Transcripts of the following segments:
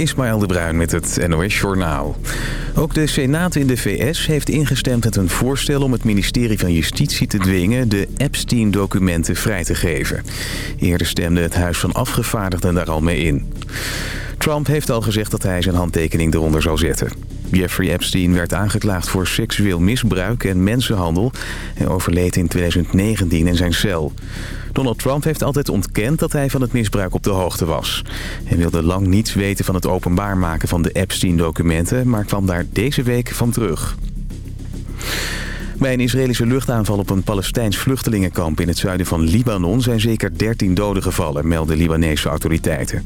Ismaël de Bruin met het NOS Journaal. Ook de Senaat in de VS heeft ingestemd met een voorstel om het ministerie van Justitie te dwingen de Epstein-documenten vrij te geven. Eerder stemde het Huis van Afgevaardigden daar al mee in. Trump heeft al gezegd dat hij zijn handtekening eronder zal zetten. Jeffrey Epstein werd aangeklaagd voor seksueel misbruik en mensenhandel. Hij overleed in 2019 in zijn cel. Donald Trump heeft altijd ontkend dat hij van het misbruik op de hoogte was. Hij wilde lang niets weten van het openbaar maken van de Epstein-documenten... maar kwam daar deze week van terug. Bij een Israëlische luchtaanval op een Palestijns vluchtelingenkamp in het zuiden van Libanon zijn zeker 13 doden gevallen, melden Libanese autoriteiten.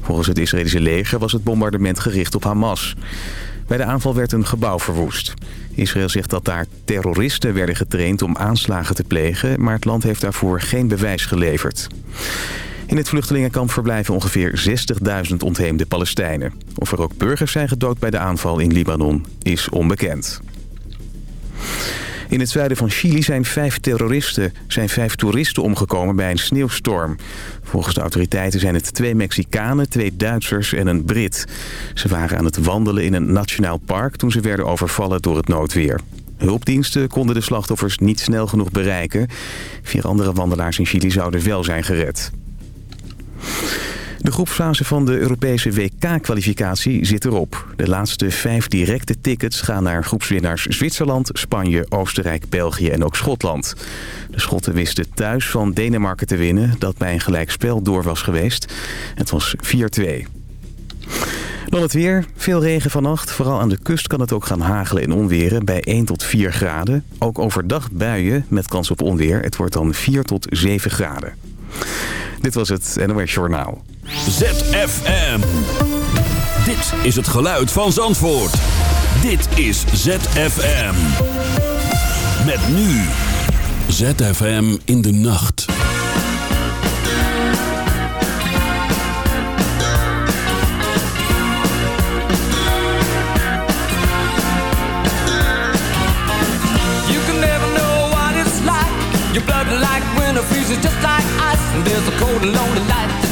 Volgens het Israëlische leger was het bombardement gericht op Hamas. Bij de aanval werd een gebouw verwoest. Israël zegt dat daar terroristen werden getraind om aanslagen te plegen... maar het land heeft daarvoor geen bewijs geleverd. In het vluchtelingenkamp verblijven ongeveer 60.000 ontheemde Palestijnen. Of er ook burgers zijn gedood bij de aanval in Libanon is onbekend. In het zuiden van Chili zijn vijf terroristen, zijn vijf toeristen omgekomen bij een sneeuwstorm. Volgens de autoriteiten zijn het twee Mexicanen, twee Duitsers en een Brit. Ze waren aan het wandelen in een nationaal park toen ze werden overvallen door het noodweer. Hulpdiensten konden de slachtoffers niet snel genoeg bereiken. Vier andere wandelaars in Chili zouden wel zijn gered. De groepsfase van de Europese WK-kwalificatie zit erop. De laatste vijf directe tickets gaan naar groepswinnaars Zwitserland, Spanje, Oostenrijk, België en ook Schotland. De Schotten wisten thuis van Denemarken te winnen, dat bij een gelijkspel door was geweest. Het was 4-2. Dan het weer. Veel regen vannacht. Vooral aan de kust kan het ook gaan hagelen en onweren bij 1 tot 4 graden. Ook overdag buien met kans op onweer. Het wordt dan 4 tot 7 graden. Dit was het NOS Journaal. ZFM. Dit is het geluid van Zandvoort. Dit is ZFM. Met nu. ZFM in de nacht. You can never know what it's like. Your blood like winter freezes just like ice. And there's a cold and lonely light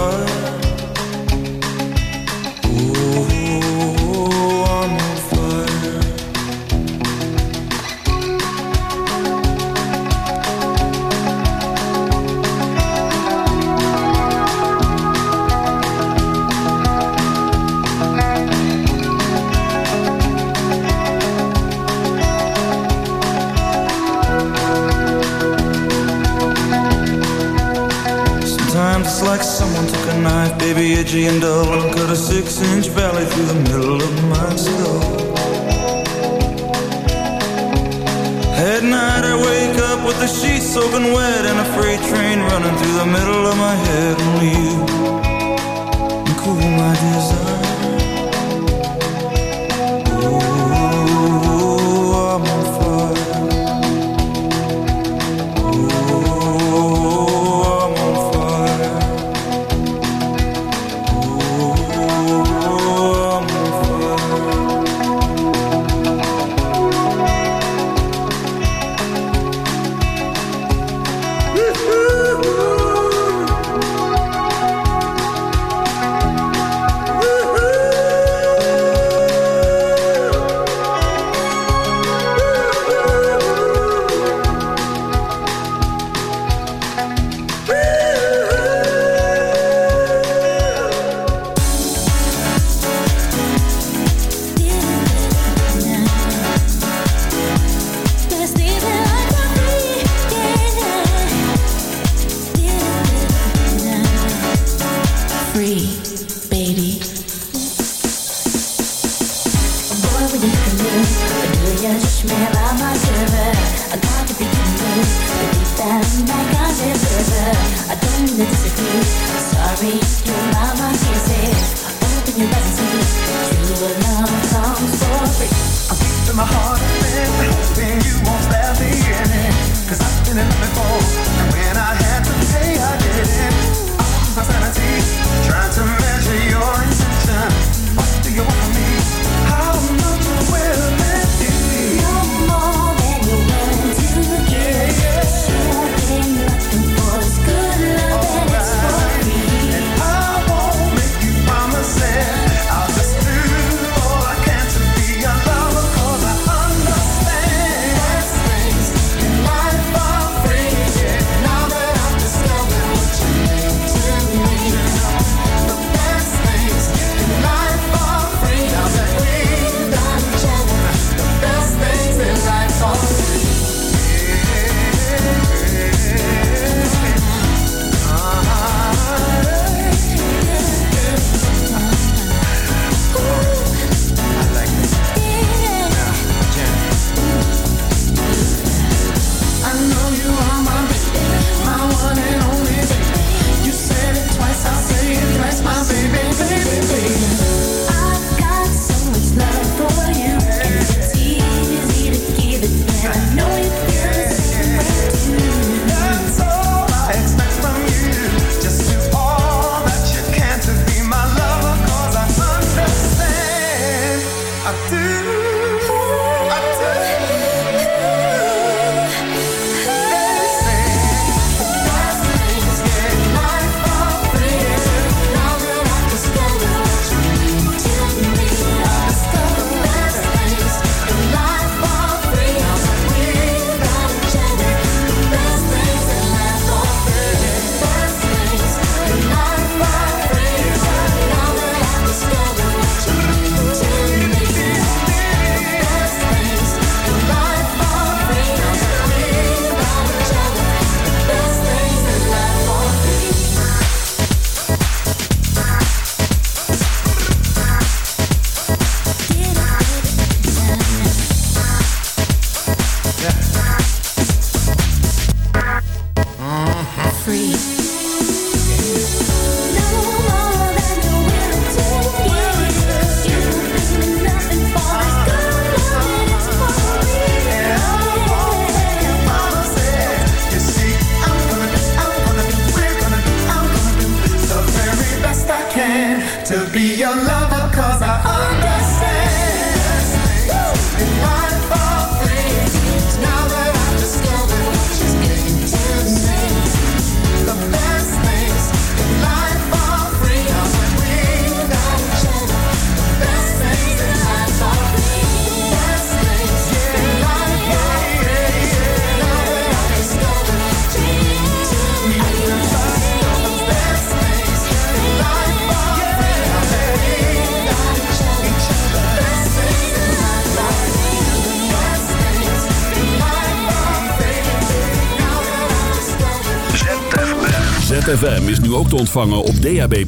ZFM is nu ook te ontvangen op DAB+.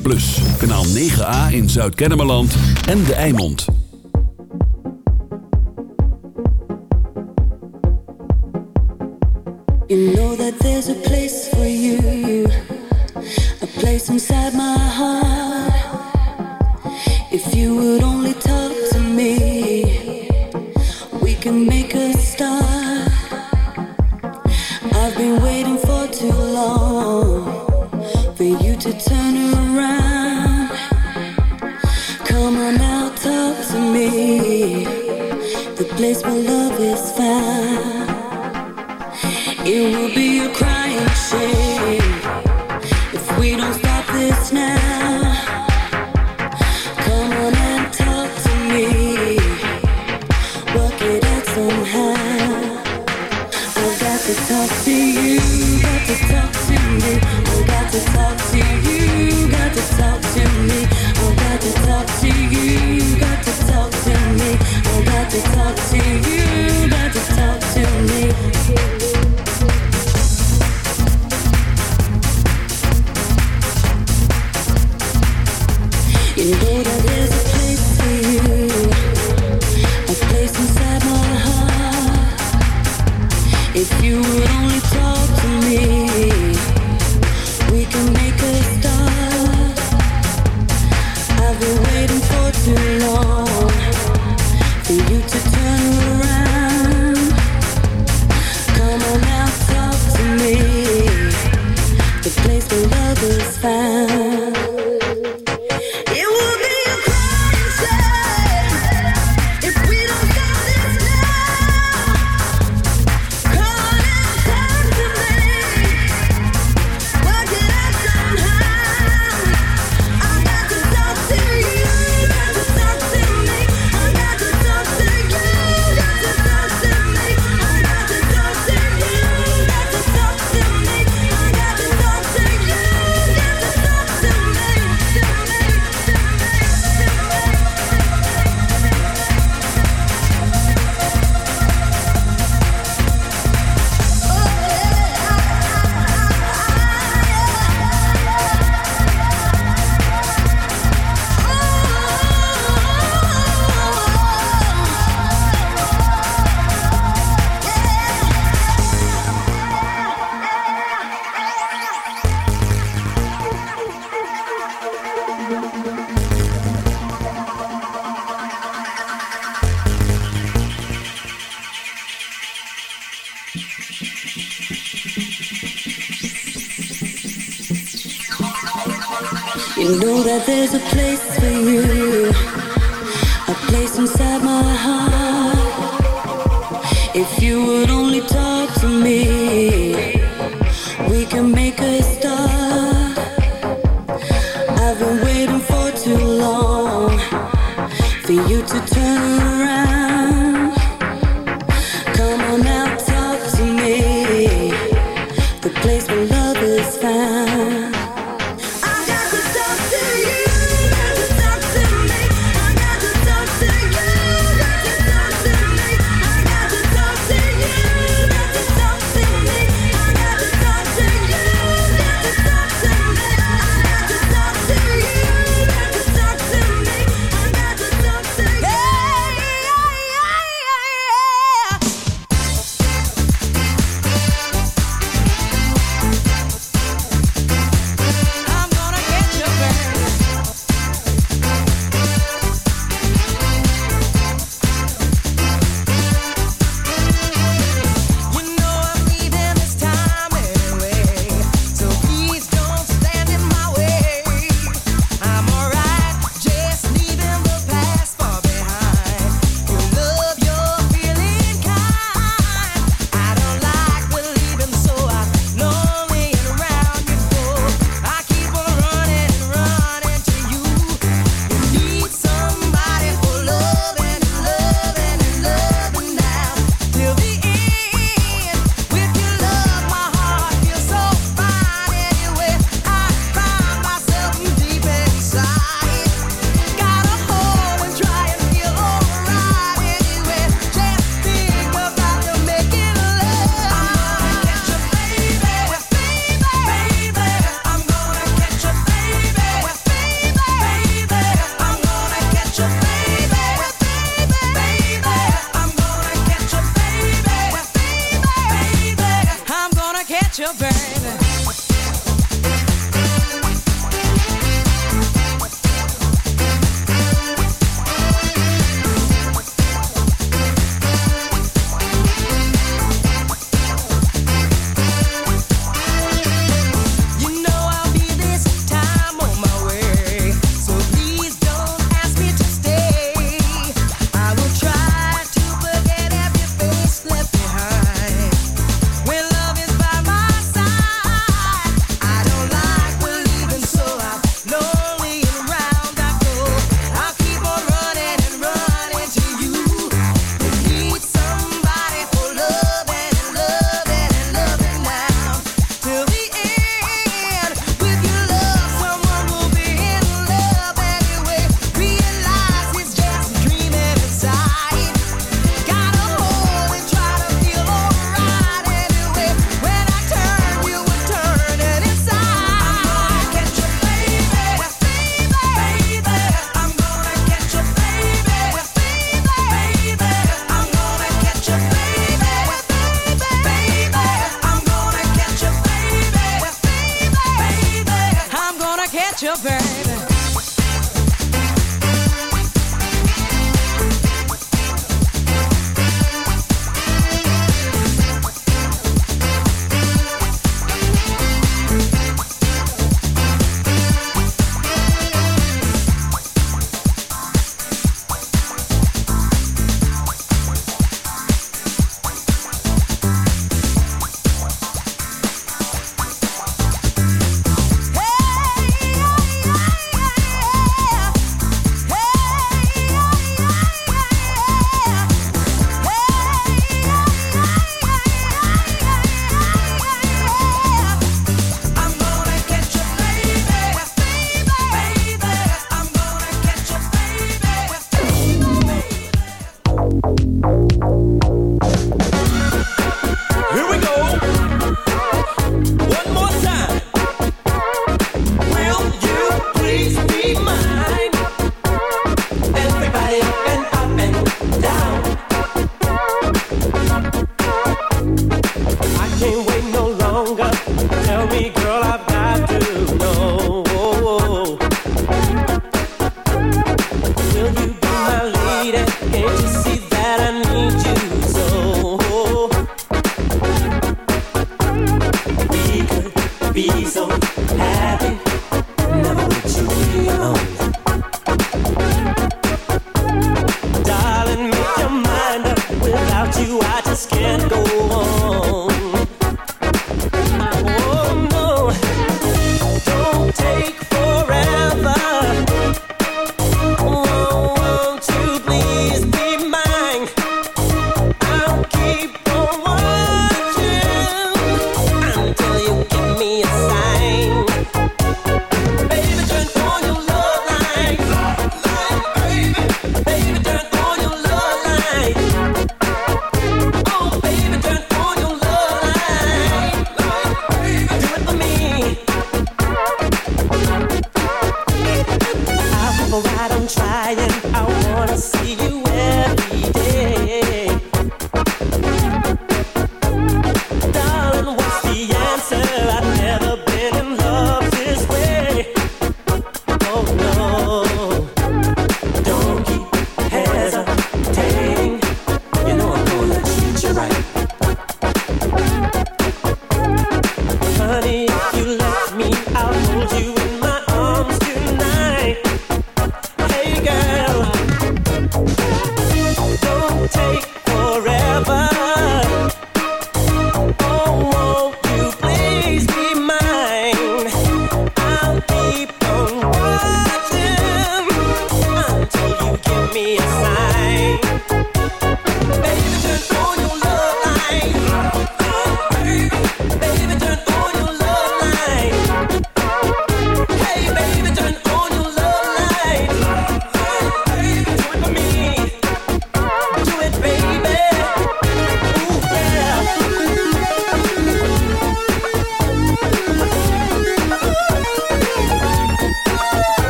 Kanaal 9A in Zuid-Kennemerland en De Eimond. You know that there's a place for you. A place inside my heart. place love is found.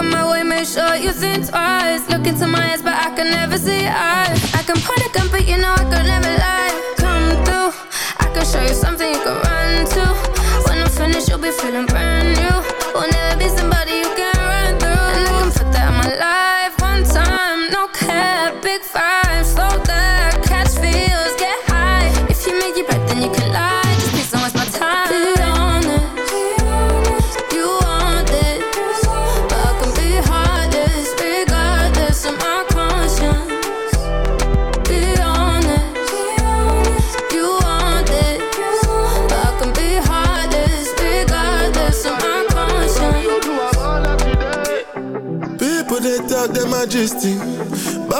Come my way, make sure you think twice. Look into my eyes, but I can never see eyes. I can point a gun, but you know I could never lie. Come through, I can show you something you can run to. When I'm finished, you'll be feeling brand new. Will never be somebody you can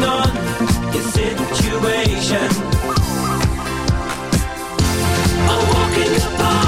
your situation. I'm walking apart.